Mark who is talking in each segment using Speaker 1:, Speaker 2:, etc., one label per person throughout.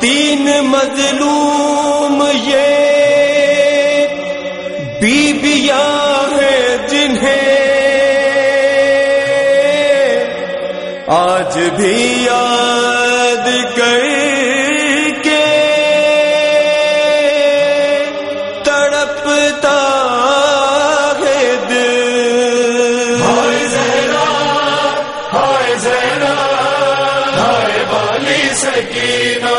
Speaker 1: تین مظلوم یہ بیبیاں ہیں جنہیں آج بھی یاد
Speaker 2: سکینہ۔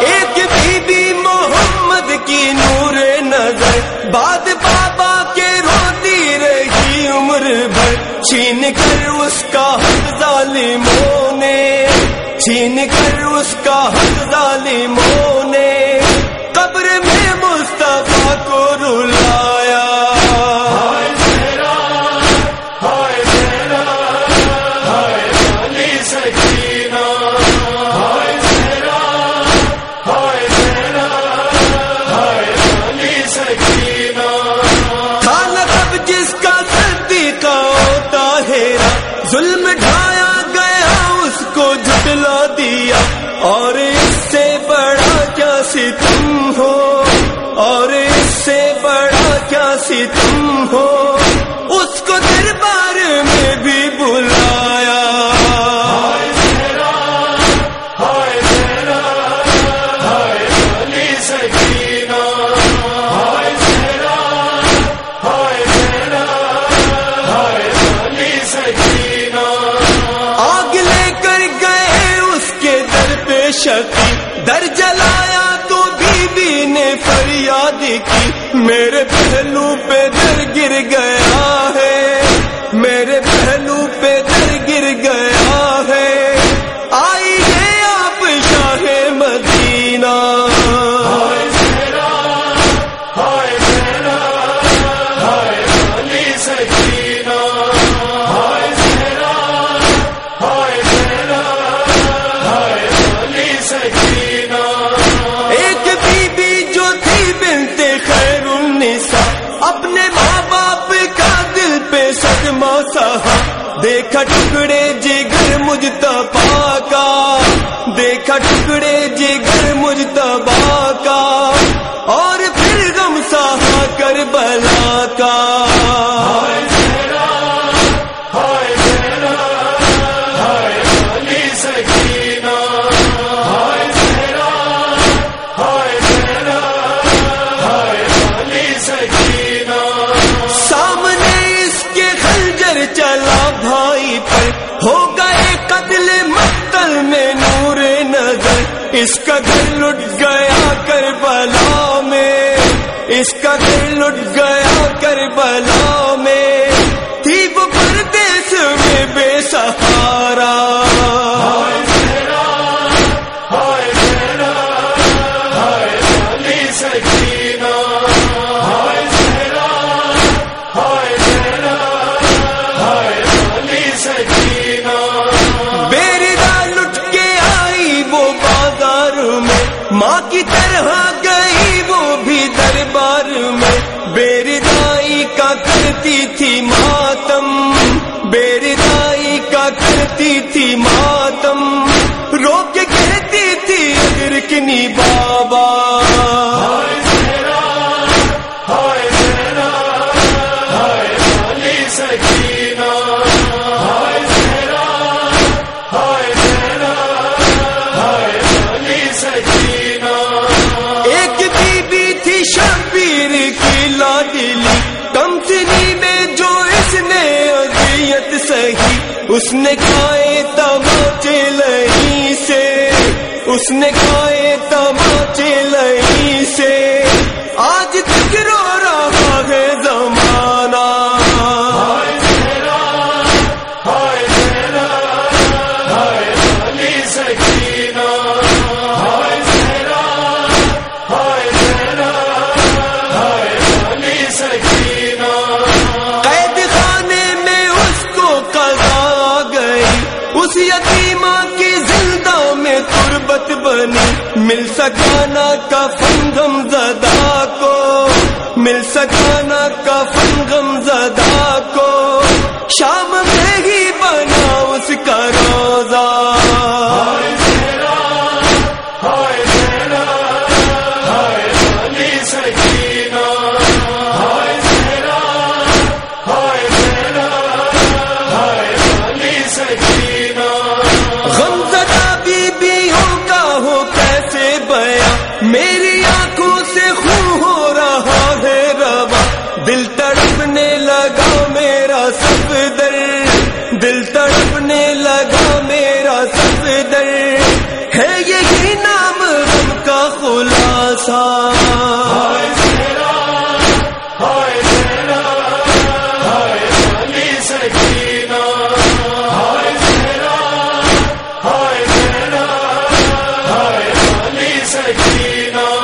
Speaker 1: ایک بی محمد کی نور نظر باد کے روتی عمر چھین کر اس کا حق ظالموں نے چھین کر اس کا حق ظالم پلا دیا اور اس سے بڑا کیا ستم ہو شادی کی میرے پہلو پہ در گر گیا ہے میرے پہلو پہ دیکھا ٹکڑے جگر مجھ تبا کا۔ دیکھا ٹکڑے جگر مجھ تبا کا۔ اور پھر غم سہا کر بلا کا۔ اس کا گھر لٹ گیا کربلا میں اس کا گھر لٹ گیا کربلا کی طرح نے کھائے تماچے لئی سے اس نے کھائے تماچے لئی سے۔ سکانا کا فنگم زدہ کو، مل سکانا کا فنگم زدہ کو، شام میں ہی بنا اس کا روزہ۔ سب در، دل تڑپنے لگا میرا سب در۔ ہے یہی نام غم کا خلاصہ۔
Speaker 2: سکینہ۔